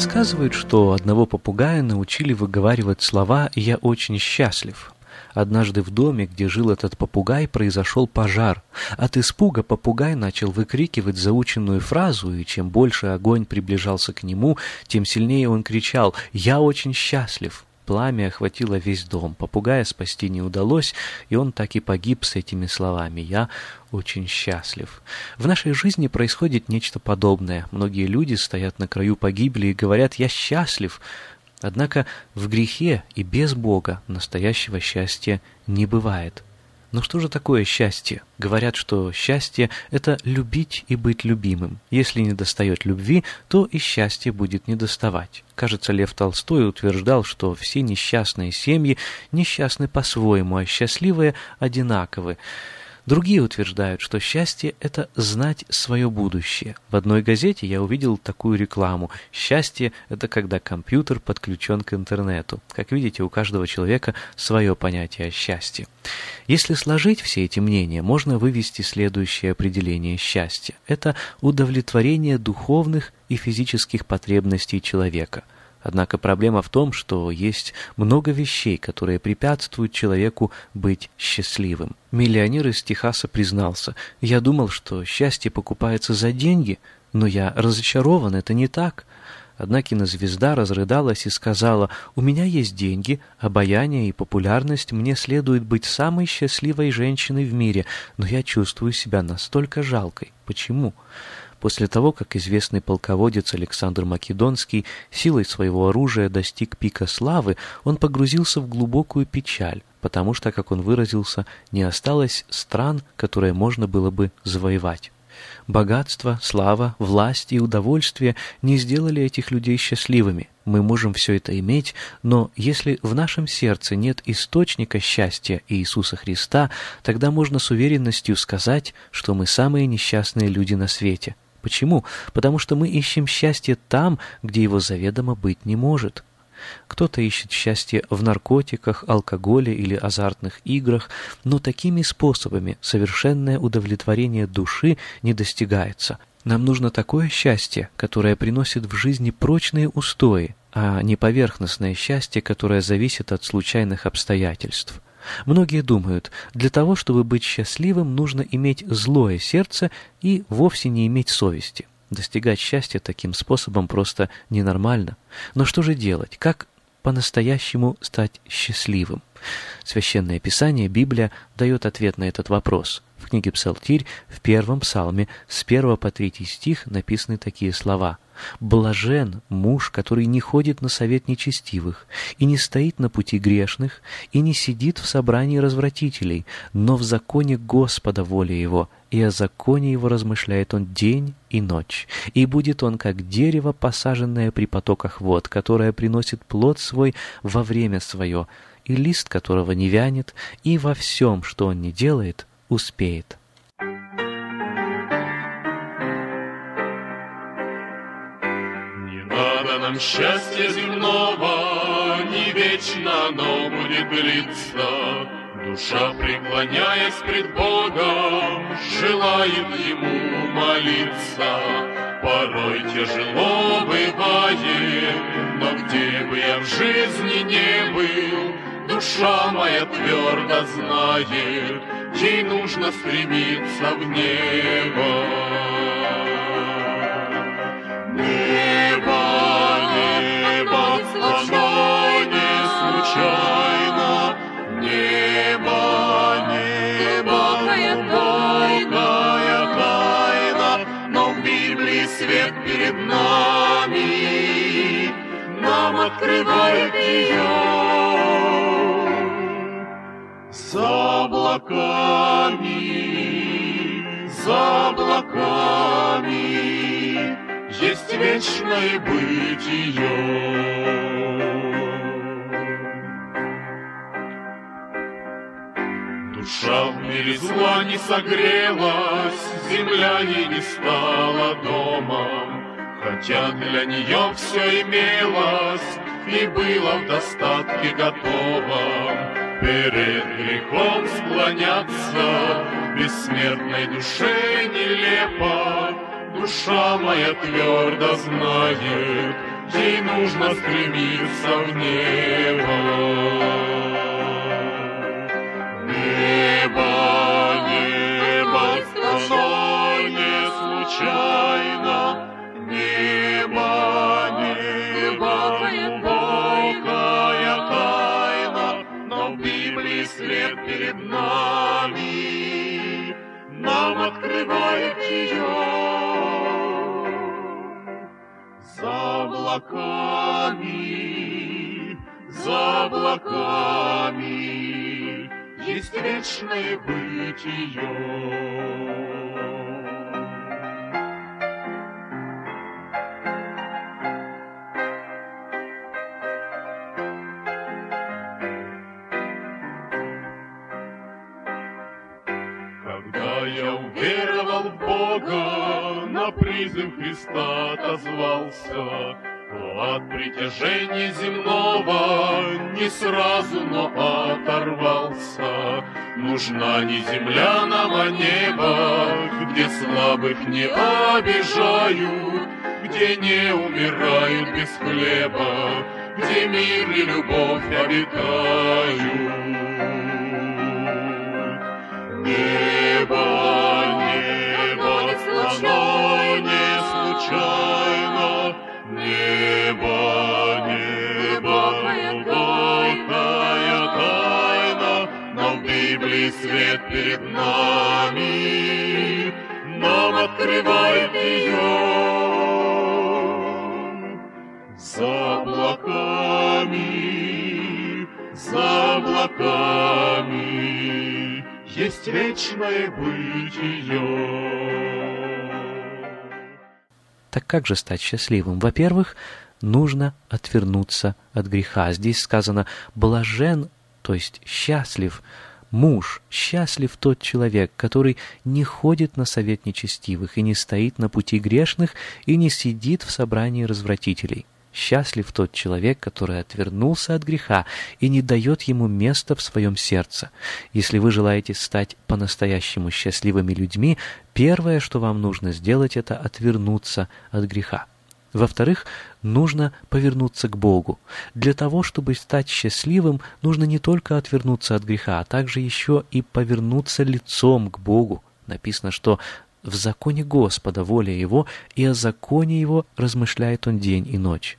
Рассказывают, что одного попугая научили выговаривать слова «я очень счастлив». Однажды в доме, где жил этот попугай, произошел пожар. От испуга попугай начал выкрикивать заученную фразу, и чем больше огонь приближался к нему, тем сильнее он кричал «Я очень счастлив». Пламя охватило весь дом. Попугая спасти не удалось, и он так и погиб с этими словами «Я очень счастлив». В нашей жизни происходит нечто подобное. Многие люди стоят на краю погибели и говорят «Я счастлив», Однако в грехе и без Бога настоящего счастья не бывает. Но что же такое счастье? Говорят, что счастье – это любить и быть любимым. Если не достает любви, то и счастье будет недоставать. Кажется, Лев Толстой утверждал, что все несчастные семьи несчастны по-своему, а счастливые одинаковы. Другие утверждают, что счастье – это знать свое будущее. В одной газете я увидел такую рекламу. Счастье – это когда компьютер подключен к интернету. Как видите, у каждого человека свое понятие о счастье. Если сложить все эти мнения, можно вывести следующее определение счастья. Это удовлетворение духовных и физических потребностей человека – Однако проблема в том, что есть много вещей, которые препятствуют человеку быть счастливым. Миллионер из Техаса признался, «Я думал, что счастье покупается за деньги, но я разочарован, это не так». Одна кинозвезда разрыдалась и сказала, «У меня есть деньги, обаяние и популярность, мне следует быть самой счастливой женщиной в мире, но я чувствую себя настолько жалкой. Почему?» После того, как известный полководец Александр Македонский силой своего оружия достиг пика славы, он погрузился в глубокую печаль, потому что, как он выразился, не осталось стран, которые можно было бы завоевать. Богатство, слава, власть и удовольствие не сделали этих людей счастливыми. Мы можем все это иметь, но если в нашем сердце нет источника счастья Иисуса Христа, тогда можно с уверенностью сказать, что мы самые несчастные люди на свете. Почему? Потому что мы ищем счастье там, где его заведомо быть не может. Кто-то ищет счастье в наркотиках, алкоголе или азартных играх, но такими способами совершенное удовлетворение души не достигается. Нам нужно такое счастье, которое приносит в жизни прочные устои, а не поверхностное счастье, которое зависит от случайных обстоятельств. Многие думают, для того, чтобы быть счастливым, нужно иметь злое сердце и вовсе не иметь совести. Достигать счастья таким способом просто ненормально. Но что же делать? Как по-настоящему стать счастливым? Священное Писание, Библия, дает ответ на этот вопрос. В книге Псалтирь, в первом псалме, с 1 по 3 стих написаны такие слова – Блажен муж, который не ходит на совет нечестивых, и не стоит на пути грешных, и не сидит в собрании развратителей, но в законе Господа воля его, и о законе его размышляет он день и ночь. И будет он, как дерево, посаженное при потоках вод, которое приносит плод свой во время свое, и лист которого не вянет, и во всем, что он не делает, успеет. нам счастья земного не вечно оно будет длиться. Душа, преклоняясь пред Богом, желает Ему молиться. порой тяжело бывает, но где бы я в жизни не был, душа моя твердо знает, ей нужно стремиться в небо. Небо, небо, оно не случайно, небо, небо, глубокая тайна, но в Библии свет перед нами, нам открывает ее. За облаками, за облаками есть вечное бытие. Душа в мире зла не согрелась, земля ей не стала домом, хотя для нее все имелось и было в достатке готово перед грехом склоняться, бессмертной душе нелепо. Душа моя твердо знает, ей нужно стремиться в небо. Облаками есть вечное бытие. Когда я уверовал Бога, на призыв Христа отозвался, то от притяжения земного не сразу, но оторвался. Нужна не земля нам, а небо, где слабых не обижают, где не умирают без хлеба, где мир и любовь обитают. Библии свет перед нами, нам открывает ее. За облаками, за облаками есть вечное бытие. Так как же стать счастливым? Во-первых, нужно отвернуться от греха. Здесь сказано «блажен», то есть «счастлив», муж, счастлив тот человек, который не ходит на совет нечестивых и не стоит на пути грешных и не сидит в собрании развратителей. Счастлив тот человек, который отвернулся от греха и не дает ему места в своем сердце. Если вы желаете стать по-настоящему счастливыми людьми, первое, что вам нужно сделать, это отвернуться от греха. Во-вторых, нужно повернуться к Богу. Для того, чтобы стать счастливым, нужно не только отвернуться от греха, а также еще и повернуться лицом к Богу. Написано, что в законе Господа воля Его, и о законе Его размышляет Он день и ночь.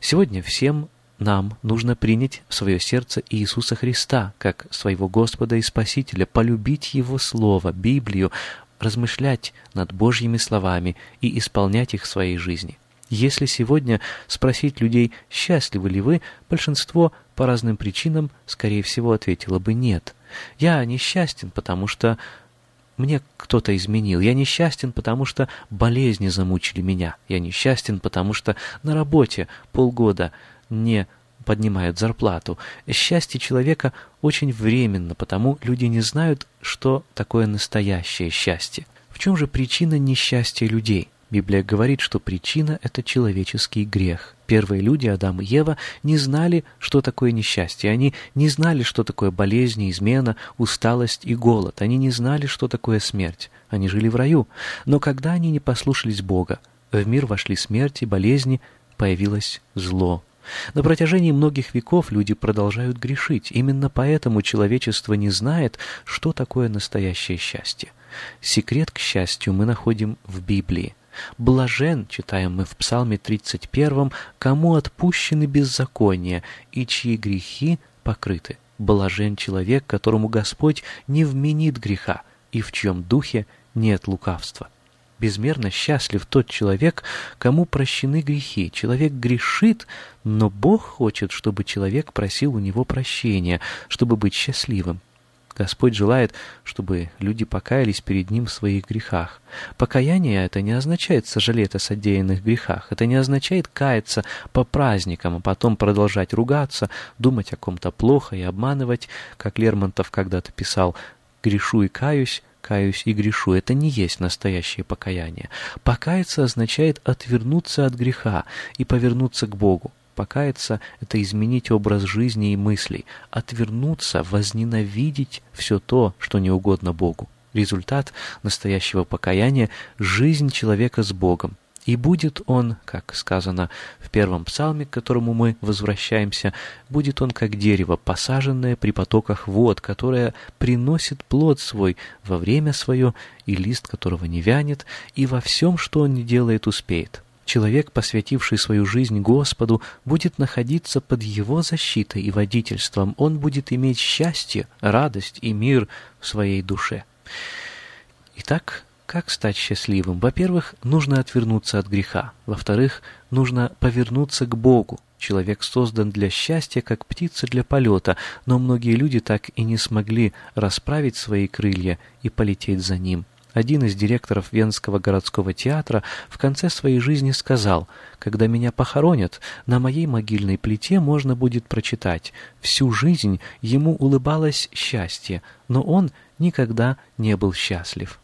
Сегодня всем нам нужно принять в свое сердце Иисуса Христа как своего Господа и Спасителя, полюбить Его Слово, Библию, размышлять над Божьими словами и исполнять их в своей жизни. Если сегодня спросить людей, счастливы ли вы, большинство по разным причинам, скорее всего, ответило бы «нет». Я несчастен, потому что мне кто-то изменил. Я несчастен, потому что болезни замучили меня. Я несчастен, потому что на работе полгода не поднимают зарплату. Счастье человека очень временно, потому люди не знают, что такое настоящее счастье. В чем же причина несчастья людей? Библия говорит, что причина — это человеческий грех. Первые люди, Адам и Ева, не знали, что такое несчастье. Они не знали, что такое болезни, измена, усталость и голод. Они не знали, что такое смерть. Они жили в раю. Но когда они не послушались Бога, В мир вошли смерти, болезни, появилось зло. На протяжении многих веков люди продолжают грешить. Именно поэтому человечество не знает, что такое настоящее счастье. Секрет к счастью мы находим в Библии. «Блажен», читаем мы в Псалме 31, «кому отпущены беззакония и чьи грехи покрыты». Блажен человек, которому Господь не вменит греха и в чьем духе нет лукавства. Безмерно счастлив тот человек, кому прощены грехи. Человек грешит, но Бог хочет, чтобы человек просил у него прощения, чтобы быть счастливым. Господь желает, чтобы люди покаялись перед Ним в своих грехах. Покаяние это не означает сожалеть о содеянных грехах. Это не означает каяться по праздникам, а потом продолжать ругаться, думать о ком-то плохо и обманывать, как Лермонтов когда-то писал «грешу и каюсь, каюсь и грешу. Это не есть настоящее покаяние. Покаяться означает отвернуться от греха и повернуться к Богу. Покаяться — это изменить образ жизни и мыслей, отвернуться, возненавидеть все то, что не угодно Богу. Результат настоящего покаяния — жизнь человека с Богом, и будет он, как сказано в первом псалме, к которому мы возвращаемся, будет он как дерево, посаженное при потоках вод, которое приносит плод свой во время свое, и лист которого не вянет, и во всем, что он не делает, успеет. Человек, посвятивший свою жизнь Господу, будет находиться под Его защитой и водительством. Он будет иметь счастье, радость и мир в своей душе. Итак, как стать счастливым? Во-первых, нужно отвернуться от греха. Во-вторых, нужно повернуться к Богу. Человек создан для счастья, как птица для полета, но многие люди так и не смогли расправить свои крылья и полететь за ним. Один из директоров Венского городского театра в конце своей жизни сказал, «Когда меня похоронят, на моей могильной плите можно будет прочитать, всю жизнь ему улыбалось счастье, но он никогда не был счастлив»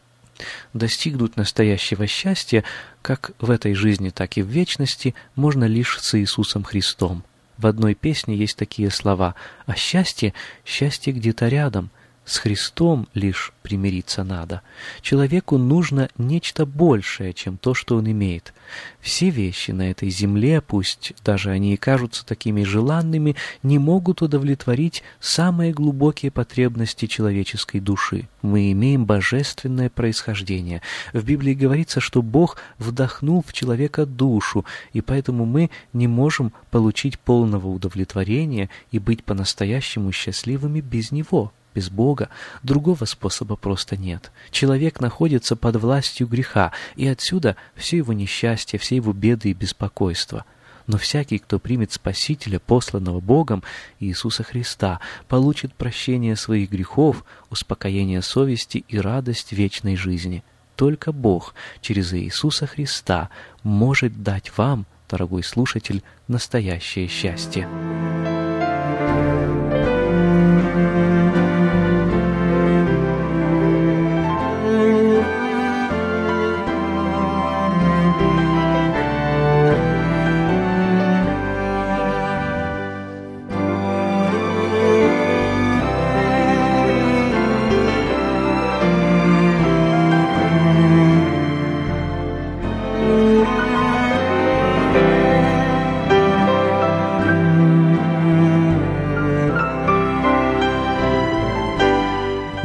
достигнуть настоящего счастья, как в этой жизни, так и в вечности, можно лишь с Иисусом Христом. В одной песне есть такие слова «А счастье, счастье где-то рядом, с Христом лишь примириться надо. Человеку нужно нечто большее, чем то, что он имеет. Все вещи на этой земле, пусть даже они и кажутся такими желанными, не могут удовлетворить самые глубокие потребности человеческой души. Мы имеем божественное происхождение. В Библии говорится, что Бог вдохнул в человека душу, и поэтому мы не можем получить полного удовлетворения и быть по-настоящему счастливыми без Него без Бога, другого способа просто нет. Человек находится под властью греха, и отсюда все его несчастье, все его беды и беспокойства. Но всякий, кто примет Спасителя, посланного Богом, Иисуса Христа, получит прощение своих грехов, успокоение совести и радость вечной жизни. Только Бог через Иисуса Христа может дать вам, дорогой слушатель, настоящее счастье.